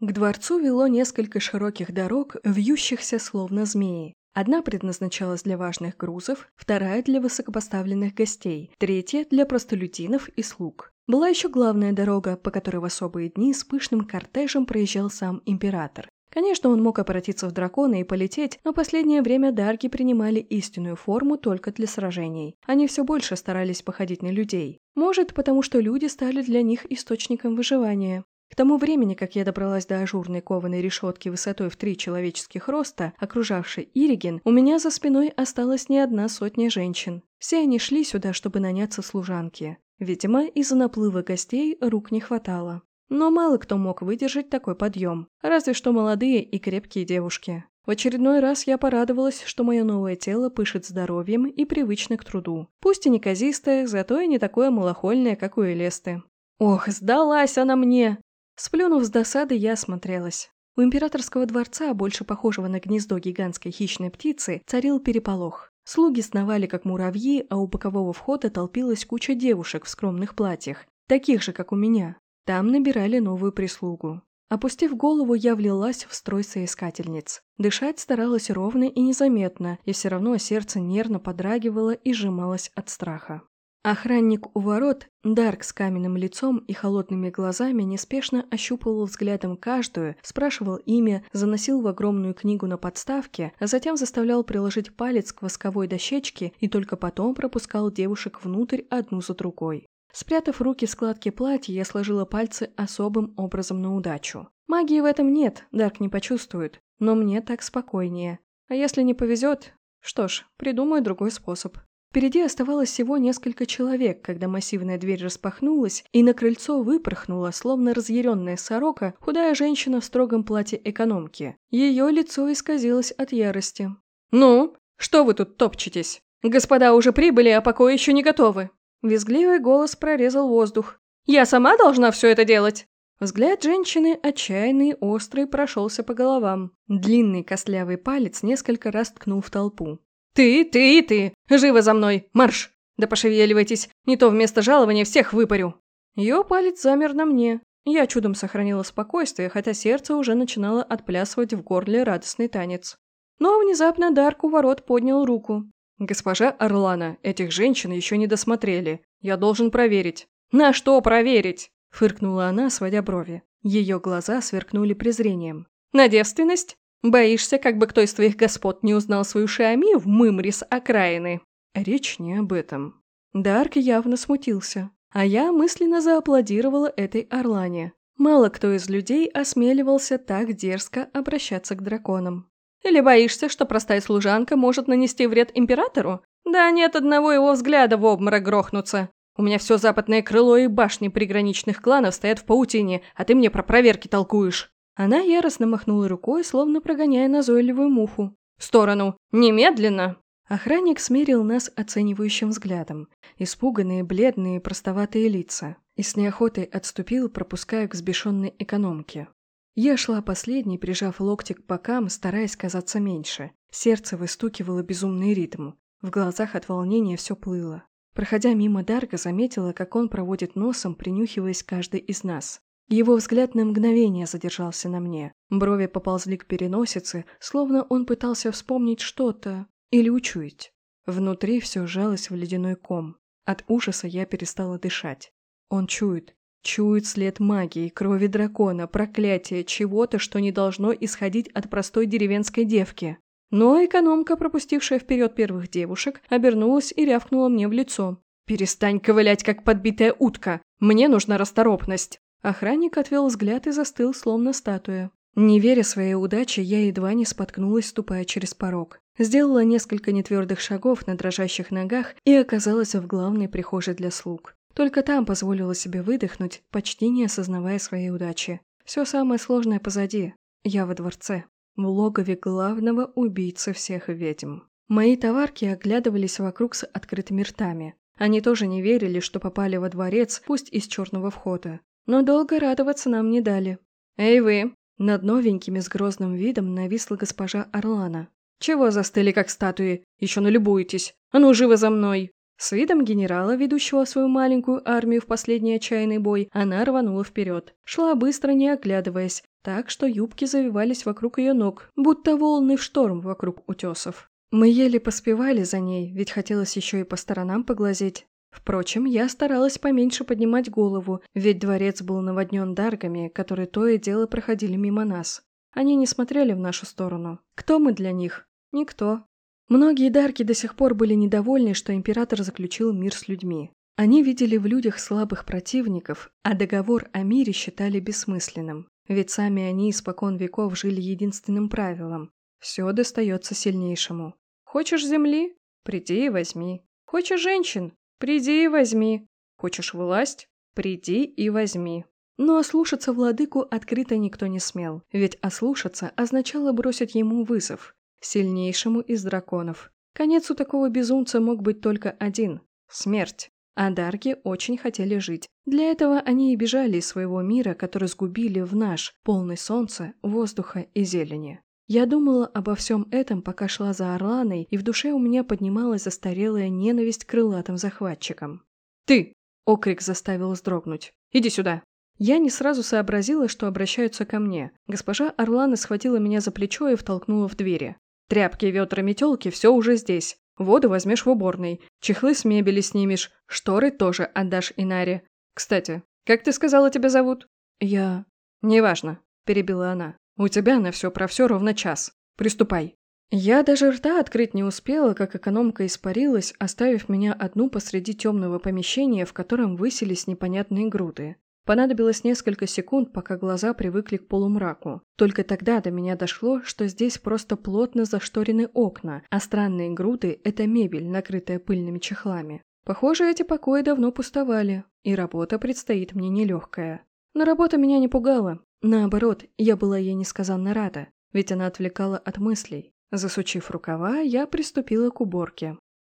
К дворцу вело несколько широких дорог, вьющихся словно змеи. Одна предназначалась для важных грузов, вторая для высокопоставленных гостей, третья для простолюдинов и слуг. Была еще главная дорога, по которой в особые дни с пышным кортежем проезжал сам император. Конечно, он мог обратиться в дракона и полететь, но последнее время дарги принимали истинную форму только для сражений. Они все больше старались походить на людей. Может, потому что люди стали для них источником выживания. Тому времени, как я добралась до ажурной кованой решетки высотой в три человеческих роста, окружавшей Ириген, у меня за спиной осталась не одна сотня женщин. Все они шли сюда, чтобы наняться служанки. Видимо, из-за наплыва гостей рук не хватало. Но мало кто мог выдержать такой подъем, разве что молодые и крепкие девушки. В очередной раз я порадовалась, что мое новое тело пышет здоровьем и привычно к труду. Пусть и неказистое, зато и не такое малохольное, как у Элесты. Ох, сдалась она мне! Сплюнув с досады, я осмотрелась. У императорского дворца, больше похожего на гнездо гигантской хищной птицы, царил переполох. Слуги сновали, как муравьи, а у бокового входа толпилась куча девушек в скромных платьях, таких же, как у меня. Там набирали новую прислугу. Опустив голову, я влилась в строй соискательниц. Дышать старалась ровно и незаметно, и все равно сердце нервно подрагивало и сжималось от страха. Охранник у ворот, Дарк с каменным лицом и холодными глазами, неспешно ощупывал взглядом каждую, спрашивал имя, заносил в огромную книгу на подставке, а затем заставлял приложить палец к восковой дощечке и только потом пропускал девушек внутрь одну за другой. Спрятав руки в складки платья, я сложила пальцы особым образом на удачу. Магии в этом нет, Дарк не почувствует, но мне так спокойнее. А если не повезет, что ж, придумаю другой способ. Впереди оставалось всего несколько человек, когда массивная дверь распахнулась, и на крыльцо выпорхнула, словно разъяренная сорока, худая женщина в строгом платье экономки. Ее лицо исказилось от ярости. «Ну, что вы тут топчетесь? Господа уже прибыли, а покои еще не готовы!» Визгливый голос прорезал воздух. «Я сама должна все это делать?» Взгляд женщины, отчаянный острый, прошелся по головам. Длинный костлявый палец несколько раз ткнул в толпу. «Ты, ты и ты! Живо за мной! Марш! Да пошевеливайтесь, не то вместо жалования всех выпарю!» Ее палец замер на мне. Я чудом сохранила спокойствие, хотя сердце уже начинало отплясывать в горле радостный танец. Но внезапно Дарк у ворот поднял руку. «Госпожа Орлана, этих женщин еще не досмотрели. Я должен проверить». «На что проверить?» – фыркнула она, сводя брови. Ее глаза сверкнули презрением. «На девственность? Боишься, как бы кто из твоих господ не узнал свою Шиами в мымре с окраины?» Речь не об этом. Дарк явно смутился, а я мысленно зааплодировала этой Орлане. Мало кто из людей осмеливался так дерзко обращаться к драконам. Или боишься, что простая служанка может нанести вред императору? Да нет одного его взгляда в обморок грохнуться. У меня все западное крыло и башни приграничных кланов стоят в паутине, а ты мне про проверки толкуешь. Она яростно махнула рукой, словно прогоняя назойливую муху. «В сторону! Немедленно!» Охранник смерил нас оценивающим взглядом. Испуганные, бледные, простоватые лица. И с неохотой отступил, пропуская к взбешенной экономке. Я шла последней, прижав локти к бокам, стараясь казаться меньше. Сердце выстукивало безумный ритм. В глазах от волнения все плыло. Проходя мимо Дарга, заметила, как он проводит носом, принюхиваясь каждый из нас. Его взгляд на мгновение задержался на мне. Брови поползли к переносице, словно он пытался вспомнить что-то или учуять. Внутри все сжалось в ледяной ком. От ужаса я перестала дышать. Он чует. Чует след магии, крови дракона, проклятия, чего-то, что не должно исходить от простой деревенской девки. Но экономка, пропустившая вперед первых девушек, обернулась и рявкнула мне в лицо. «Перестань ковылять, как подбитая утка! Мне нужна расторопность!» Охранник отвел взгляд и застыл, словно статуя. Не веря своей удаче, я едва не споткнулась, ступая через порог. Сделала несколько нетвердых шагов на дрожащих ногах и оказалась в главной прихожей для слуг. Только там позволила себе выдохнуть, почти не осознавая своей удачи. Все самое сложное позади. Я во дворце. В логове главного убийцы всех ведьм. Мои товарки оглядывались вокруг с открытыми ртами. Они тоже не верили, что попали во дворец, пусть из черного входа. Но долго радоваться нам не дали. «Эй вы!» Над новенькими с грозным видом нависла госпожа Орлана. «Чего застыли, как статуи? Еще налюбуетесь! А ну, живо за мной!» С видом генерала, ведущего свою маленькую армию в последний отчаянный бой, она рванула вперед. Шла быстро, не оглядываясь, так что юбки завивались вокруг ее ног, будто волны в шторм вокруг утесов. Мы еле поспевали за ней, ведь хотелось еще и по сторонам поглазеть. Впрочем, я старалась поменьше поднимать голову, ведь дворец был наводнен даргами, которые то и дело проходили мимо нас. Они не смотрели в нашу сторону. Кто мы для них? Никто. Многие дарки до сих пор были недовольны, что император заключил мир с людьми. Они видели в людях слабых противников, а договор о мире считали бессмысленным. Ведь сами они испокон веков жили единственным правилом – все достается сильнейшему. Хочешь земли? Приди и возьми. Хочешь женщин? Приди и возьми. Хочешь власть? Приди и возьми. Но ослушаться владыку открыто никто не смел, ведь ослушаться означало бросить ему вызов, сильнейшему из драконов. Конец у такого безумца мог быть только один – смерть. А Дарки очень хотели жить. Для этого они и бежали из своего мира, который сгубили в наш, полный солнца, воздуха и зелени. Я думала обо всем этом, пока шла за Орланой, и в душе у меня поднималась застарелая ненависть к крылатым захватчикам. «Ты!» – окрик заставил вздрогнуть. «Иди сюда!» Я не сразу сообразила, что обращаются ко мне. Госпожа Орлана схватила меня за плечо и втолкнула в двери. Тряпки, ветры, метелки – все уже здесь. Воду возьмешь в уборной, чехлы с мебели снимешь, шторы тоже отдашь Инаре. Кстати, как ты сказала, тебя зовут? Я... Неважно, перебила она. У тебя на все про все ровно час. Приступай. Я даже рта открыть не успела, как экономка испарилась, оставив меня одну посреди темного помещения, в котором высились непонятные груды. Понадобилось несколько секунд, пока глаза привыкли к полумраку. Только тогда до меня дошло, что здесь просто плотно зашторены окна, а странные груды – это мебель, накрытая пыльными чехлами. Похоже, эти покои давно пустовали, и работа предстоит мне нелегкая. Но работа меня не пугала. Наоборот, я была ей несказанно рада, ведь она отвлекала от мыслей. Засучив рукава, я приступила к уборке.